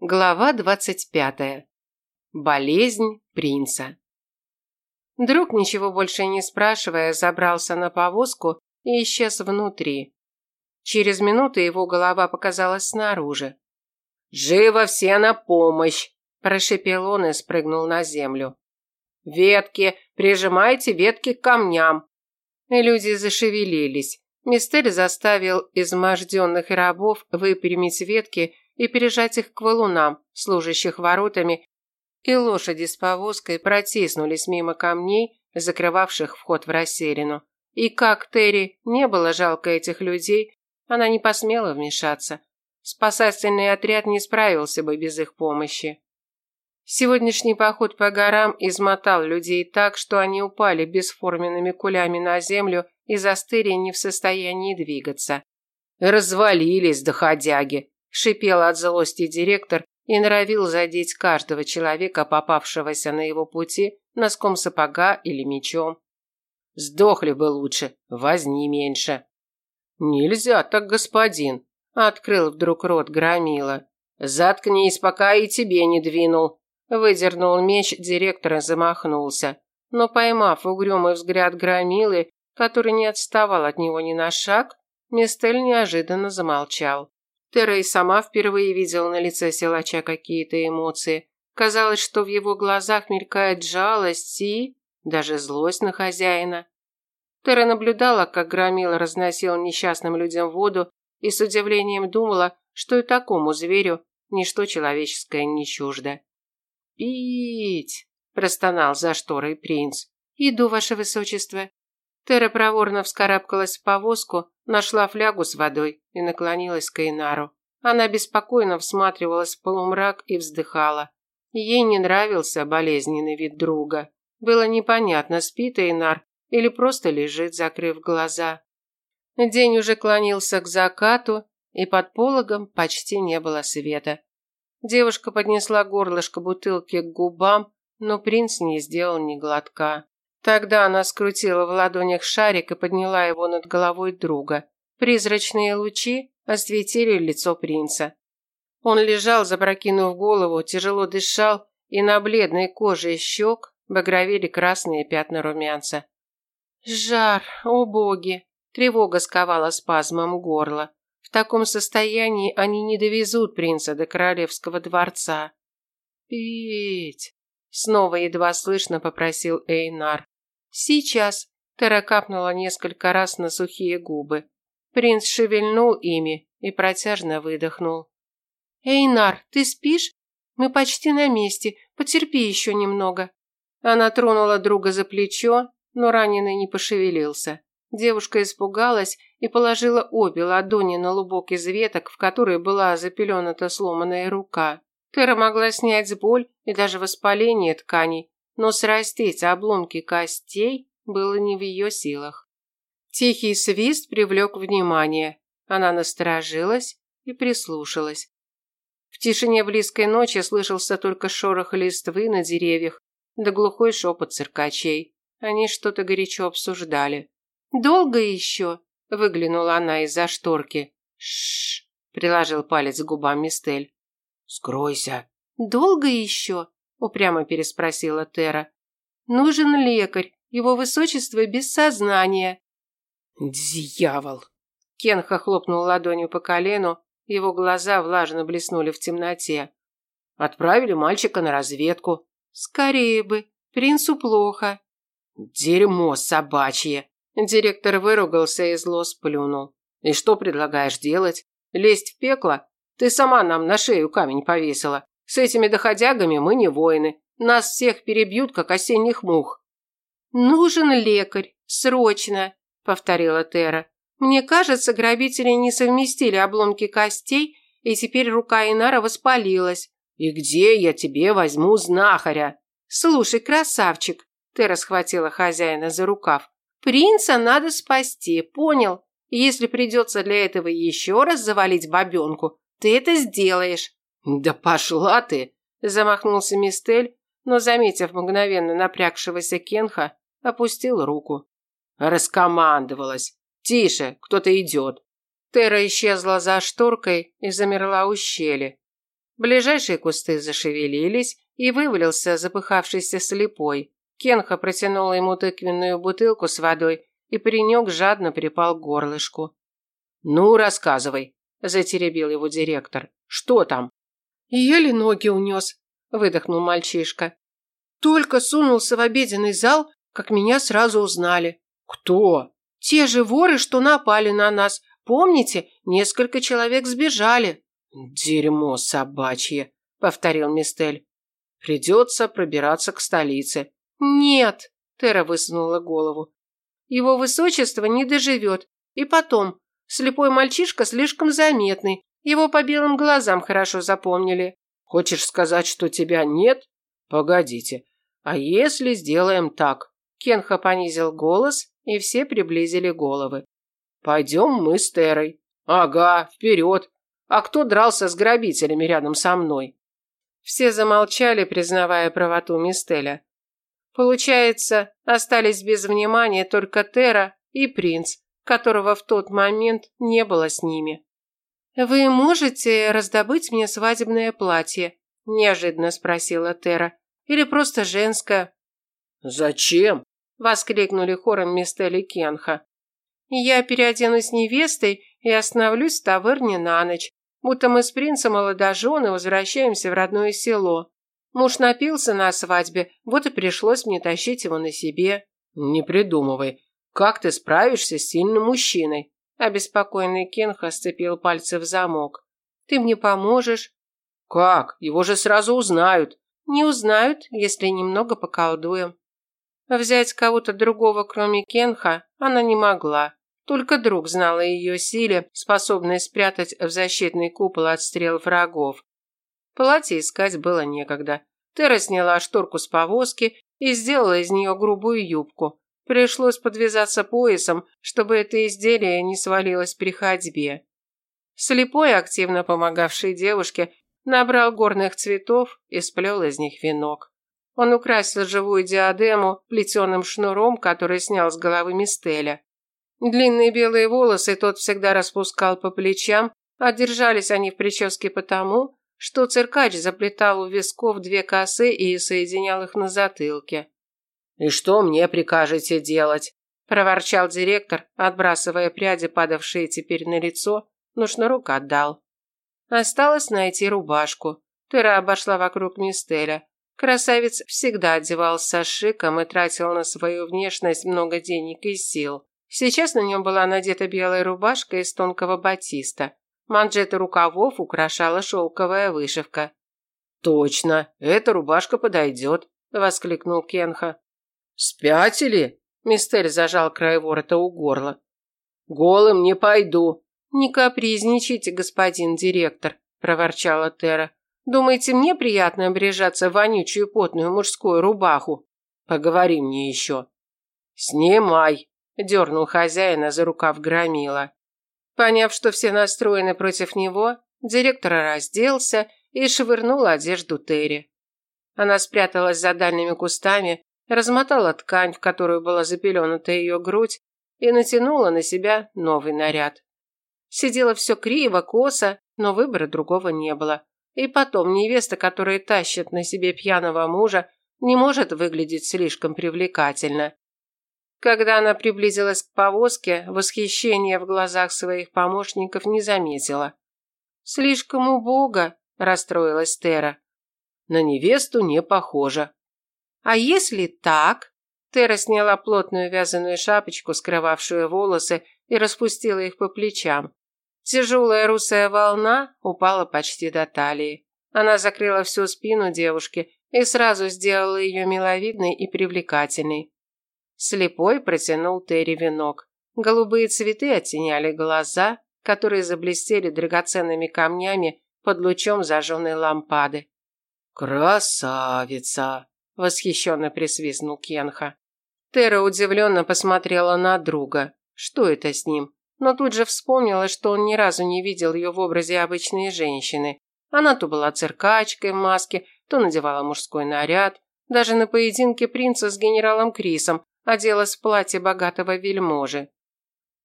Глава двадцать пятая. Болезнь принца. Друг, ничего больше не спрашивая, забрался на повозку и исчез внутри. Через минуту его голова показалась снаружи. «Живо все на помощь!» – прошепел он и спрыгнул на землю. «Ветки! Прижимайте ветки к камням!» И люди зашевелились. Мистер заставил изможденных рабов выпрямить ветки и пережать их к валунам, служащих воротами, и лошади с повозкой протиснулись мимо камней, закрывавших вход в расселину. И как Терри не было жалко этих людей, она не посмела вмешаться. Спасательный отряд не справился бы без их помощи. Сегодняшний поход по горам измотал людей так, что они упали бесформенными кулями на землю и застыли не в состоянии двигаться. «Развалились доходяги», Шипел от злости директор и норовил задеть каждого человека, попавшегося на его пути, носком сапога или мечом. Сдохли бы лучше, возни меньше. Нельзя так, господин, открыл вдруг рот громила. Заткнись, пока и тебе не двинул. Выдернул меч, директор и замахнулся. Но поймав угрюмый взгляд громилы, который не отставал от него ни на шаг, Мистель неожиданно замолчал. Тера и сама впервые видела на лице силача какие-то эмоции. Казалось, что в его глазах мелькает жалость и даже злость на хозяина. Тера наблюдала, как Громила разносил несчастным людям воду и с удивлением думала, что и такому зверю ничто человеческое не чуждо. «Пить!» – простонал за шторой принц. «Иду, ваше высочество». Тера проворно вскарабкалась в повозку, нашла флягу с водой и наклонилась к Эйнару. Она беспокойно всматривалась в полумрак и вздыхала. Ей не нравился болезненный вид друга. Было непонятно, спит Эйнар или просто лежит, закрыв глаза. День уже клонился к закату, и под пологом почти не было света. Девушка поднесла горлышко бутылки к губам, но принц не сделал ни глотка. Тогда она скрутила в ладонях шарик и подняла его над головой друга. Призрачные лучи осветили лицо принца. Он лежал, запрокинув голову, тяжело дышал, и на бледной коже щек багровели красные пятна румянца. «Жар, о боги!» Тревога сковала спазмом горло. В таком состоянии они не довезут принца до королевского дворца. «Пить!» Снова едва слышно попросил Эйнар. «Сейчас!» Тера капнула несколько раз на сухие губы. Принц шевельнул ими и протяжно выдохнул. «Эйнар, ты спишь? Мы почти на месте. Потерпи еще немного». Она тронула друга за плечо, но раненый не пошевелился. Девушка испугалась и положила обе ладони на лубок из веток, в которой была запелената сломанная рука. Тера могла снять боль и даже воспаление тканей, но срастить обломки костей было не в ее силах. Тихий свист привлек внимание. Она насторожилась и прислушалась. В тишине близкой ночи слышался только шорох листвы на деревьях да глухой шепот циркачей. Они что-то горячо обсуждали. «Долго еще?» – выглянула она из-за шторки. «Шш!» – приложил палец к губам Мистель. «Скройся!» «Долго еще?» – упрямо переспросила Тера. «Нужен лекарь. Его высочество без сознания». «Дьявол!» Кен хлопнул ладонью по колену, его глаза влажно блеснули в темноте. «Отправили мальчика на разведку». «Скорее бы. Принцу плохо». «Дерьмо собачье!» Директор выругался и зло сплюнул. «И что предлагаешь делать? Лезть в пекло? Ты сама нам на шею камень повесила. С этими доходягами мы не воины. Нас всех перебьют, как осенних мух». «Нужен лекарь. Срочно», – повторила Тера. «Мне кажется, грабители не совместили обломки костей, и теперь рука Инара воспалилась». «И где я тебе возьму знахаря?» «Слушай, красавчик», – Тера схватила хозяина за рукав. «Принца надо спасти, понял? Если придется для этого еще раз завалить бабенку, ты это сделаешь». «Да пошла ты!» – замахнулся Мистель, но, заметив мгновенно напрягшегося Кенха, опустил руку. Раскомандовалась. «Тише, кто-то идет!» Тера исчезла за шторкой и замерла у щели. Ближайшие кусты зашевелились, и вывалился запыхавшийся слепой. Кенха протянула ему тыквенную бутылку с водой, и паренек жадно припал к горлышку. «Ну, рассказывай», – затеребил его директор. «Что там?» «Еле ноги унес», – выдохнул мальчишка. «Только сунулся в обеденный зал, как меня сразу узнали». «Кто?» «Те же воры, что напали на нас. Помните, несколько человек сбежали». «Дерьмо собачье», – повторил Мистель. «Придется пробираться к столице». «Нет», – Тера высунула голову. «Его высочество не доживет. И потом, слепой мальчишка слишком заметный. Его по белым глазам хорошо запомнили». «Хочешь сказать, что тебя нет? Погодите. А если сделаем так?» Кенха понизил голос, и все приблизили головы. «Пойдем мы с Терой». «Ага, вперед. А кто дрался с грабителями рядом со мной?» Все замолчали, признавая правоту Мистеля. Получается, остались без внимания только Тера и принц, которого в тот момент не было с ними. «Вы можете раздобыть мне свадебное платье?» – неожиданно спросила Тера. «Или просто женское?» «Зачем?» – воскликнули хором Мистель и Кенха. «Я переоденусь невестой и остановлюсь в таверне на ночь будто мы с принцем молодожены возвращаемся в родное село. Муж напился на свадьбе, вот и пришлось мне тащить его на себе. Не придумывай. Как ты справишься с сильным мужчиной? Обеспокоенный Кенха сцепил пальцы в замок. Ты мне поможешь? Как? Его же сразу узнают. Не узнают, если немного поколдуем. Взять кого-то другого, кроме Кенха, она не могла. Только друг знал о ее силе, способной спрятать в защитный купол от стрел врагов. Платье искать было некогда. Тера сняла шторку с повозки и сделала из нее грубую юбку. Пришлось подвязаться поясом, чтобы это изделие не свалилось при ходьбе. Слепой, активно помогавший девушке, набрал горных цветов и сплел из них венок. Он украсил живую диадему плетеным шнуром, который снял с головы Мистеля. Длинные белые волосы тот всегда распускал по плечам, а держались они в прическе потому, что циркач заплетал у висков две косы и соединял их на затылке. «И что мне прикажете делать?» – проворчал директор, отбрасывая пряди, падавшие теперь на лицо, но шнурок отдал. Осталось найти рубашку. Тыра обошла вокруг Мистеля. Красавец всегда одевался шиком и тратил на свою внешность много денег и сил. Сейчас на нем была надета белая рубашка из тонкого батиста. Манжеты рукавов украшала шелковая вышивка. «Точно, эта рубашка подойдет», – воскликнул Кенха. «Спятили?» – Мистель зажал край ворота у горла. «Голым не пойду». «Не капризничайте, господин директор», – проворчала Тера. «Думаете, мне приятно обрежаться в вонючую потную мужскую рубаху?» «Поговори мне еще». «Снимай», дернул хозяина за рукав громила. Поняв, что все настроены против него, директор разделся и швырнул одежду Терри. Она спряталась за дальними кустами, размотала ткань, в которую была запеленута ее грудь, и натянула на себя новый наряд. Сидела все криво, косо, но выбора другого не было. И потом невеста, которая тащит на себе пьяного мужа, не может выглядеть слишком привлекательно. Когда она приблизилась к повозке, восхищения в глазах своих помощников не заметила. «Слишком убого», – расстроилась Тера. «На невесту не похоже». «А если так?» Тера сняла плотную вязаную шапочку, скрывавшую волосы, и распустила их по плечам. Тяжелая русая волна упала почти до талии. Она закрыла всю спину девушки и сразу сделала ее миловидной и привлекательной. Слепой протянул Терри венок. Голубые цветы оттеняли глаза, которые заблестели драгоценными камнями под лучом зажженной лампады. «Красавица!» – восхищенно присвистнул Кенха. Тера удивленно посмотрела на друга. Что это с ним? Но тут же вспомнила, что он ни разу не видел ее в образе обычной женщины. Она то была циркачкой в маске, то надевала мужской наряд. Даже на поединке принца с генералом Крисом оделась в платье богатого вельможи.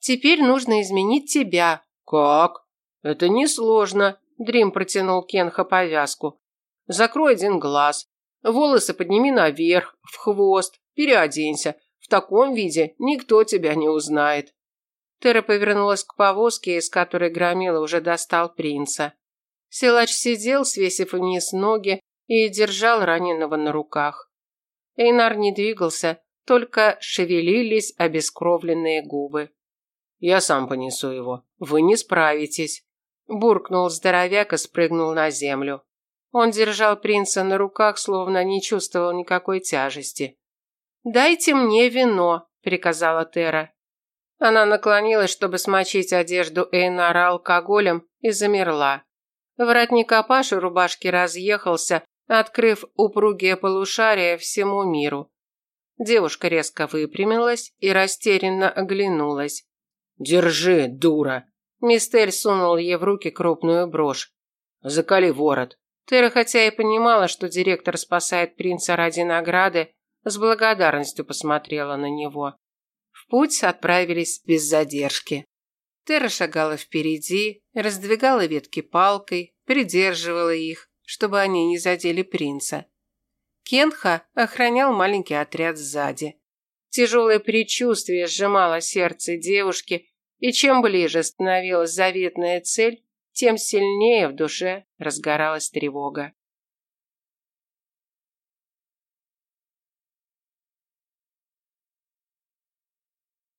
«Теперь нужно изменить тебя». «Как?» «Это несложно», – Дрим протянул Кенха повязку. Закрой один глаз. Волосы подними наверх, в хвост. Переоденься. В таком виде никто тебя не узнает. Тера повернулась к повозке, из которой Громила уже достал принца. Силач сидел, свесив вниз ноги, и держал раненого на руках. Эйнар не двигался, только шевелились обескровленные губы. «Я сам понесу его. Вы не справитесь», – буркнул здоровяк и спрыгнул на землю. Он держал принца на руках, словно не чувствовал никакой тяжести. «Дайте мне вино», – приказала Тера. Она наклонилась, чтобы смочить одежду Эйнара алкоголем, и замерла. Воротник Апаши рубашки разъехался, открыв упругие полушария всему миру. Девушка резко выпрямилась и растерянно оглянулась. «Держи, дура!» Мистель сунул ей в руки крупную брошь. «Закали ворот». Тера, хотя и понимала, что директор спасает принца ради награды, с благодарностью посмотрела на него. В путь отправились без задержки. Тера шагала впереди, раздвигала ветки палкой, придерживала их, чтобы они не задели принца. Кенха охранял маленький отряд сзади. Тяжелое предчувствие сжимало сердце девушки, и чем ближе становилась заветная цель, тем сильнее в душе разгоралась тревога.